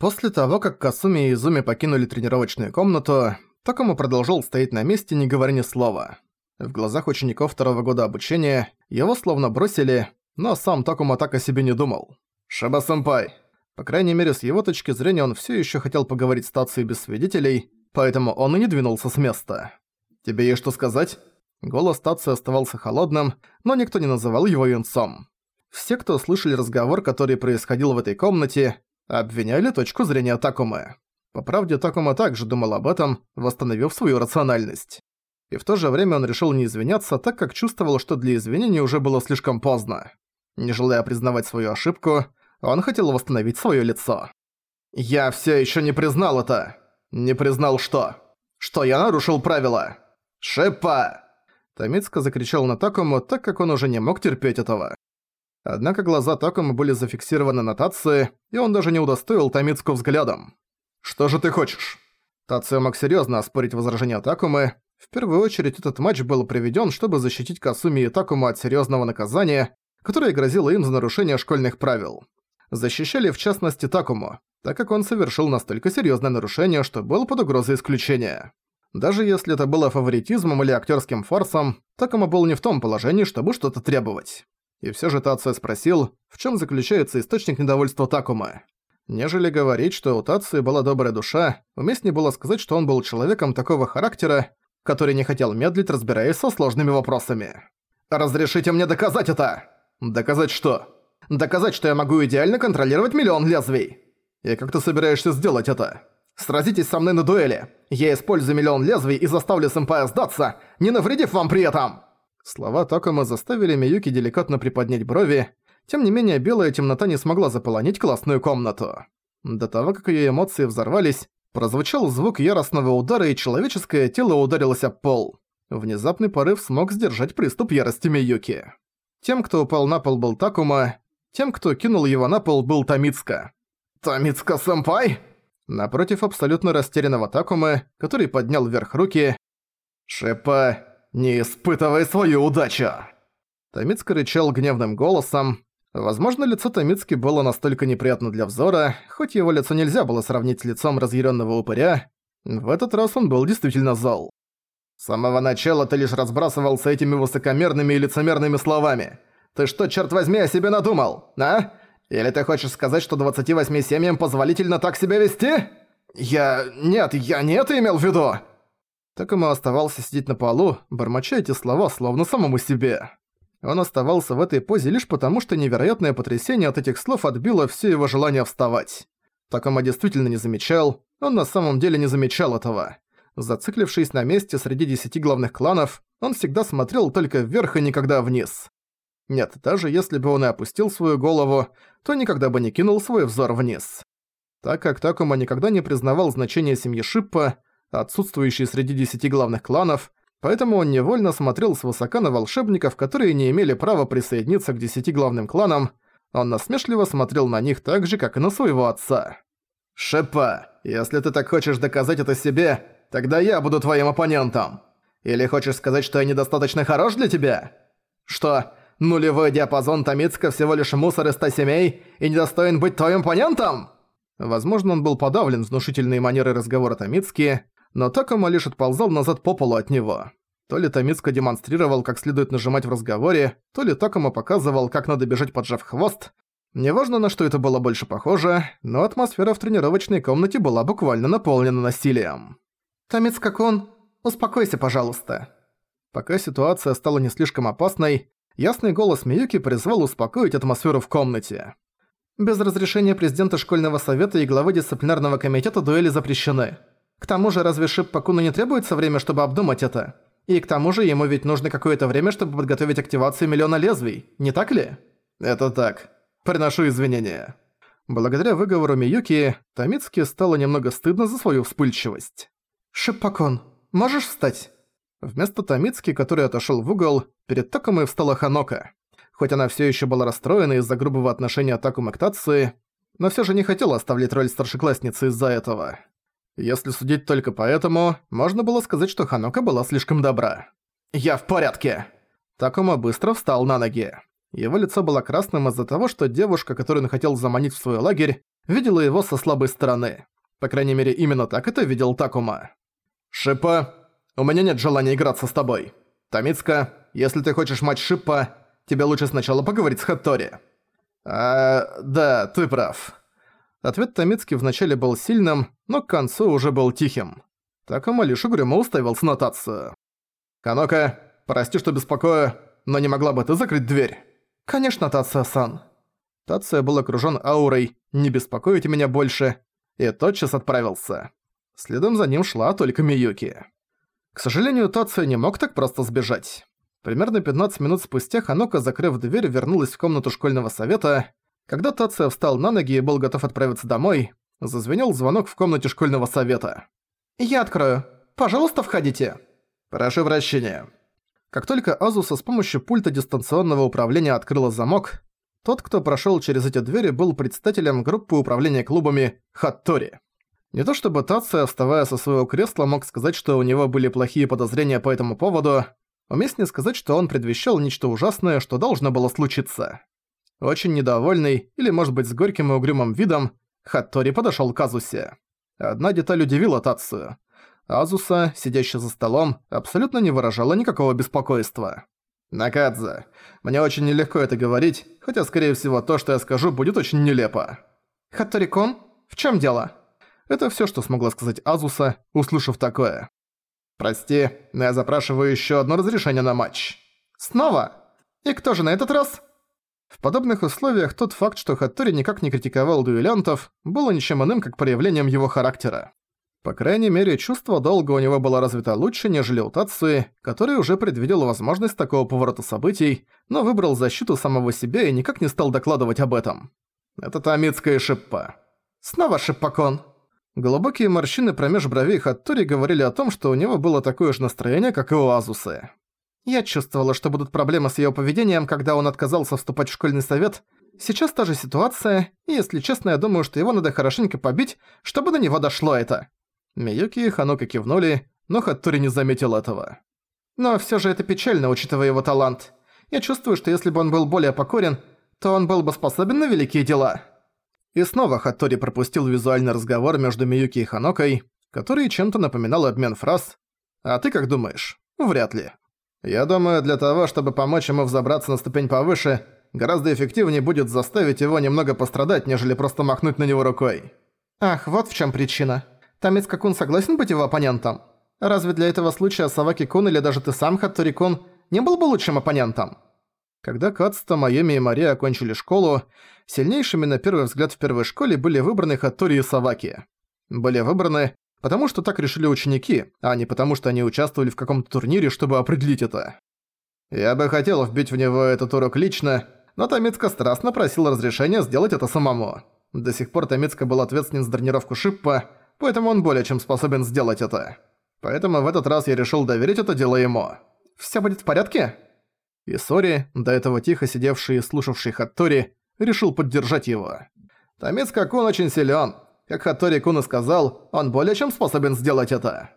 После того, как Касуми и Изуми покинули тренировочную комнату, Такому продолжал стоять на месте, не говоря ни слова. В глазах учеников второго года обучения его словно бросили, но сам Такума так о себе не думал. «Шаба-сэмпай!» По крайней мере, с его точки зрения он все еще хотел поговорить с Тацией без свидетелей, поэтому он и не двинулся с места. «Тебе есть что сказать?» Голос Тации оставался холодным, но никто не называл его юнцом. Все, кто слышали разговор, который происходил в этой комнате, обвиняли точку зрения Такумы. По правде, Такума также думал об этом, восстановив свою рациональность. И в то же время он решил не извиняться, так как чувствовал, что для извинений уже было слишком поздно. Не желая признавать свою ошибку, он хотел восстановить своё лицо. «Я всё ещё не признал это!» «Не признал что?» «Что я нарушил правила!» «Шипа!» Томицко закричал на Такому, так как он уже не мог терпеть этого. Однако глаза Такому были зафиксированы на Тации, и он даже не удостоил Томицку взглядом. «Что же ты хочешь?» Тацио мог серьёзно оспорить возражения Такумы. В первую очередь этот матч был проведён, чтобы защитить Касуми и Такому от серьёзного наказания, которое грозило им за нарушение школьных правил. Защищали в частности Такому, так как он совершил настолько серьёзное нарушение, что был под угрозой исключения. Даже если это было фаворитизмом или актерским фарсом, Такому был не в том положении, чтобы что-то требовать. И всё же Тацио спросил, в чём заключается источник недовольства Такума. Нежели говорить, что у Тации была добрая душа, уместнее было сказать, что он был человеком такого характера, который не хотел медлить, разбираясь со сложными вопросами. «Разрешите мне доказать это!» «Доказать что?» «Доказать, что я могу идеально контролировать миллион лезвий!» «И как ты собираешься сделать это?» «Сразитесь со мной на дуэли! Я использую миллион лезвий и заставлю сэмпая сдаться, не навредив вам при этом!» Слова Токома заставили Миюки деликатно приподнять брови, тем не менее, белая темнота не смогла заполонить классную комнату. До того, как её эмоции взорвались, прозвучал звук яростного удара, и человеческое тело ударилось об пол. Внезапный порыв смог сдержать приступ ярости Миюки. Тем, кто упал на пол, был Такума, тем, кто кинул его на пол, был Тамицка. «Тамицка-сэмпай?» Напротив абсолютно растерянного Такумы, который поднял вверх руки. «Шипа, не испытывай свою удачу!» Тамицка рычал гневным голосом, Возможно, лицо Томицки было настолько неприятно для взора, хоть его лицо нельзя было сравнить с лицом разъяренного упыря, в этот раз он был действительно зол. «С самого начала ты лишь разбрасывался этими высокомерными и лицемерными словами. Ты что, черт возьми, о себе надумал, а? Или ты хочешь сказать, что 28 семьям позволительно так себя вести? Я... Нет, я не это имел в виду!» Так ему оставался сидеть на полу, бормоча эти слова словно самому себе. Он оставался в этой позе лишь потому, что невероятное потрясение от этих слов отбило все его желание вставать. Такома действительно не замечал, он на самом деле не замечал этого. Зациклившись на месте среди десяти главных кланов, он всегда смотрел только вверх и никогда вниз. Нет, даже если бы он и опустил свою голову, то никогда бы не кинул свой взор вниз. Так как Такума никогда не признавал значение семьи Шиппа, отсутствующей среди десяти главных кланов, поэтому он невольно смотрел свысока на волшебников, которые не имели права присоединиться к десяти главным кланам, он насмешливо смотрел на них так же, как и на своего отца. «Шепа, если ты так хочешь доказать это себе, тогда я буду твоим оппонентом. Или хочешь сказать, что я недостаточно хорош для тебя? Что, нулевой диапазон Томицка всего лишь мусор из ста семей и недостоин быть твоим оппонентом?» Возможно, он был подавлен внушительной манерой разговора Томицки, но Такома лишь отползал назад по полу от него. То ли Томицко демонстрировал, как следует нажимать в разговоре, то ли Такома показывал, как надо бежать поджав хвост. Неважно, на что это было больше похоже, но атмосфера в тренировочной комнате была буквально наполнена насилием. «Томицко-кун, успокойся, пожалуйста». Пока ситуация стала не слишком опасной, ясный голос Миюки призвал успокоить атмосферу в комнате. Без разрешения президента школьного совета и главы дисциплинарного комитета дуэли запрещены. К тому же, разве Шиппакуну не требуется время, чтобы обдумать это? И к тому же, ему ведь нужно какое-то время, чтобы подготовить активацию миллиона лезвий, не так ли? Это так. Приношу извинения. Благодаря выговору Миюки, Томицки стало немного стыдно за свою вспыльчивость. «Шиппакон, можешь встать?» Вместо Томицки, который отошёл в угол, перед Такомой встала Ханока. Хоть она всё ещё была расстроена из-за грубого отношения Такумы к Тации, но всё же не хотела оставлять роль старшеклассницы из-за этого. Если судить только по этому, можно было сказать, что Ханока была слишком добра. «Я в порядке!» Такума быстро встал на ноги. Его лицо было красным из-за того, что девушка, которую он хотел заманить в свой лагерь, видела его со слабой стороны. По крайней мере, именно так это видел Такума. «Шипа, у меня нет желания играться с тобой. Тамицка, если ты хочешь матч Шипа, тебе лучше сначала поговорить с Хаттори». «А, да, ты прав». Ответ Тамицки вначале был сильным, но к концу уже был тихим. Такума лишь угрюмо уставился на Тацию. «Канока, прости, что беспокою, но не могла бы ты закрыть дверь?» «Конечно, Тация-сан». Тация был окружён аурой «Не беспокойте меня больше» и тотчас отправился. Следом за ним шла только Миюки. К сожалению, Тация не мог так просто сбежать. Примерно 15 минут спустя Ханока, закрыв дверь, вернулась в комнату школьного совета. Когда Тация встал на ноги и был готов отправиться домой, зазвенел звонок в комнате школьного совета. «Я открою. Пожалуйста, входите». «Прошу прощения». Как только Азуса с помощью пульта дистанционного управления открыла замок, тот, кто прошёл через эти двери, был представителем группы управления клубами Хаттори. Не то чтобы Тация, вставая со своего кресла, мог сказать, что у него были плохие подозрения по этому поводу, уместнее сказать, что он предвещал нечто ужасное, что должно было случиться. Очень недовольный, или может быть с горьким и угрюмым видом, Хаттори подошёл к Азусе. Одна деталь удивила Тацию. Азуса, сидящая за столом, абсолютно не выражала никакого беспокойства. «Накадзе, мне очень нелегко это говорить, хотя, скорее всего, то, что я скажу, будет очень нелепо». «Хаттори-кон, в чем дело?» Это все, что смогла сказать Азуса, услышав такое. «Прости, но я запрашиваю еще одно разрешение на матч». «Снова? И кто же на этот раз?» В подобных условиях тот факт, что Хаттори никак не критиковал дуэлянтов, было ничем иным, как проявлением его характера. По крайней мере, чувство долга у него было развито лучше, нежели у Тацуи, который уже предвидел возможность такого поворота событий, но выбрал защиту самого себя и никак не стал докладывать об этом. Это Тамицкая шиппа. Снова шиппакон. Глубокие морщины промеж бровей Хаттори говорили о том, что у него было такое же настроение, как и у Азусы. Я чувствовала, что будут проблемы с её поведением, когда он отказался вступать в школьный совет. Сейчас та же ситуация, и, если честно, я думаю, что его надо хорошенько побить, чтобы до него дошло это. Миюки и Ханока кивнули, но Хаттори не заметил этого. Но всё же это печально, учитывая его талант. Я чувствую, что если бы он был более покорен, то он был бы способен на великие дела. И снова Хаттори пропустил визуальный разговор между Миюки и Ханокой, который чем-то напоминал обмен фраз. «А ты как думаешь?» «Вряд ли». «Я думаю, для того, чтобы помочь ему взобраться на ступень повыше, гораздо эффективнее будет заставить его немного пострадать, нежели просто махнуть на него рукой». «Ах, вот в чем причина. Тамицка-кун согласен быть его оппонентом? Разве для этого случая Саваки-кун или даже ты сам, Хаттори-кун, не был бы лучшим оппонентом?» Когда Кацта, Майоми и Мария окончили школу, сильнейшими на первый взгляд в первой школе были выбраны Хаттори и Саваки. Были выбраны, потому что так решили ученики, а не потому что они участвовали в каком-то турнире, чтобы определить это. Я бы хотел вбить в него этот урок лично, но Томицка страстно просил разрешения сделать это самому. До сих пор Томицка был ответственен за тренировку Шиппа, поэтому он более чем способен сделать это. Поэтому в этот раз я решил доверить это дело ему. «Всё будет в порядке?» И Сори, до этого тихо сидевший и слушавший Хаттори, решил поддержать его. Томицка-кун очень силен. Как Хаттори-кун и сказал, он более чем способен сделать это.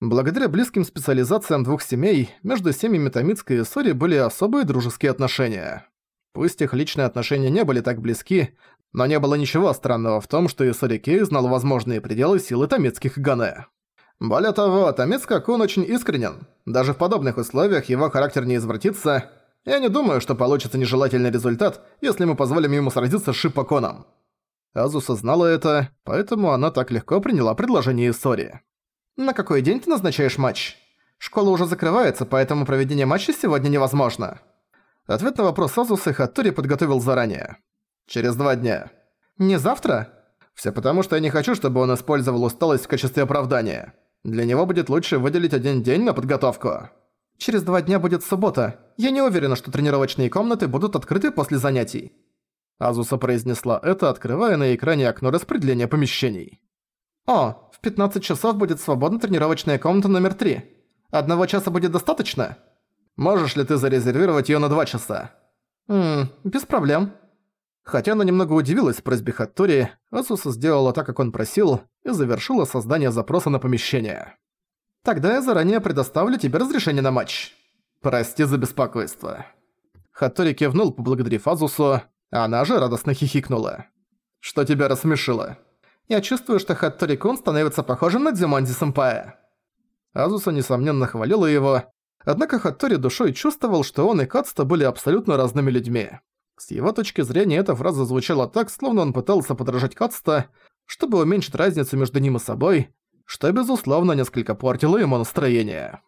Благодаря близким специализациям двух семей, между семьями Томицка и Сори были особые дружеские отношения. Пусть их личные отношения не были так близки, но не было ничего странного в том, что Исори Кей знал возможные пределы силы Томицких Гане. Более того, Томицка-кун очень искренен. Даже в подобных условиях его характер не извратится. Я не думаю, что получится нежелательный результат, если мы позволим ему сразиться с Шиппаконом. Азуса знала это, поэтому она так легко приняла предложение Исори. «На какой день ты назначаешь матч? Школа уже закрывается, поэтому проведение матча сегодня невозможно». Ответ на вопрос Азусы Хаттори подготовил заранее. «Через два дня». «Не завтра?» «Все потому, что я не хочу, чтобы он использовал усталость в качестве оправдания». Для него будет лучше выделить один день на подготовку. Через два дня будет суббота. Я не уверена, что тренировочные комнаты будут открыты после занятий». Азуса произнесла это, открывая на экране окно распределения помещений. «О, в 15 часов будет свободна тренировочная комната номер 3. Одного часа будет достаточно? Можешь ли ты зарезервировать её на два часа?» «Ммм, без проблем». Хотя она немного удивилась просьбе Хаттори, Азуса сделала так, как он просил, и завершила создание запроса на помещение. «Тогда я заранее предоставлю тебе разрешение на матч. Прости за беспокойство». Хаттори кивнул, поблагодарив Азусу, она же радостно хихикнула. «Что тебя рассмешило?» «Я чувствую, что Хаттори-кун становится похожим на Дзюмондзи-сэмпая». Азуса, несомненно, хвалила его, однако Хаттори душой чувствовал, что он и Кацта были абсолютно разными людьми. С его точки зрения эта фраза звучала так, словно он пытался подражать Кацта, чтобы уменьшить разницу между ним и собой, что, безусловно, несколько портило ему настроение.